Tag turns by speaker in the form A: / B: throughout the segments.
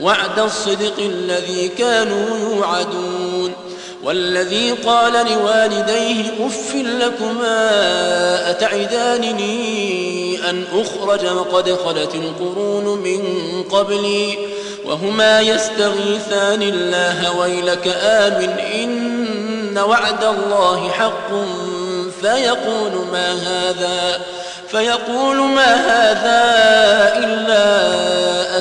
A: وعد الصدق الذي كانوا يوعدون والذي قال لوالديه اف لكما اتعدانني ان اخرج وقد خلت القرون من قبلي وهما يستغيثان الله ويلك امن ان وعد الله حق فيقول ما هذا فيقول ما هذا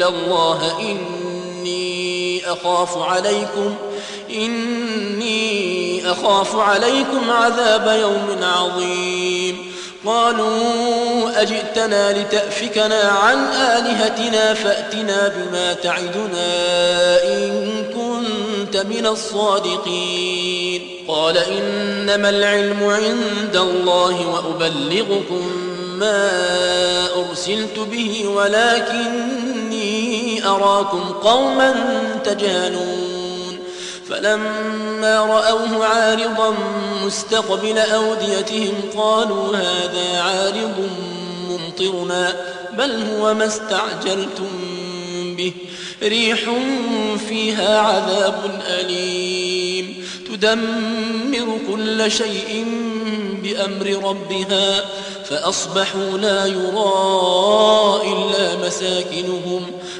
A: إلا الله إني أخاف عليكم إني أخاف عليكم عذاب يوم عظيم قالوا أجئتنا لتأفكنا عن آلهتنا فأتنا بما تعدنا إن كنت من الصادقين قال إنما العلم عند الله وأبلغكم ما أرسلت به ولكن أراكم قوما تجهلون فلما رأوه عارضا مستقبل أوديتهم قالوا هذا عارض ممطرنا بل هو ما استعجلتم به ريح فيها عذاب أليم تدمر كل شيء بأمر ربها فأصبحوا لا يرى إلا مساكنهم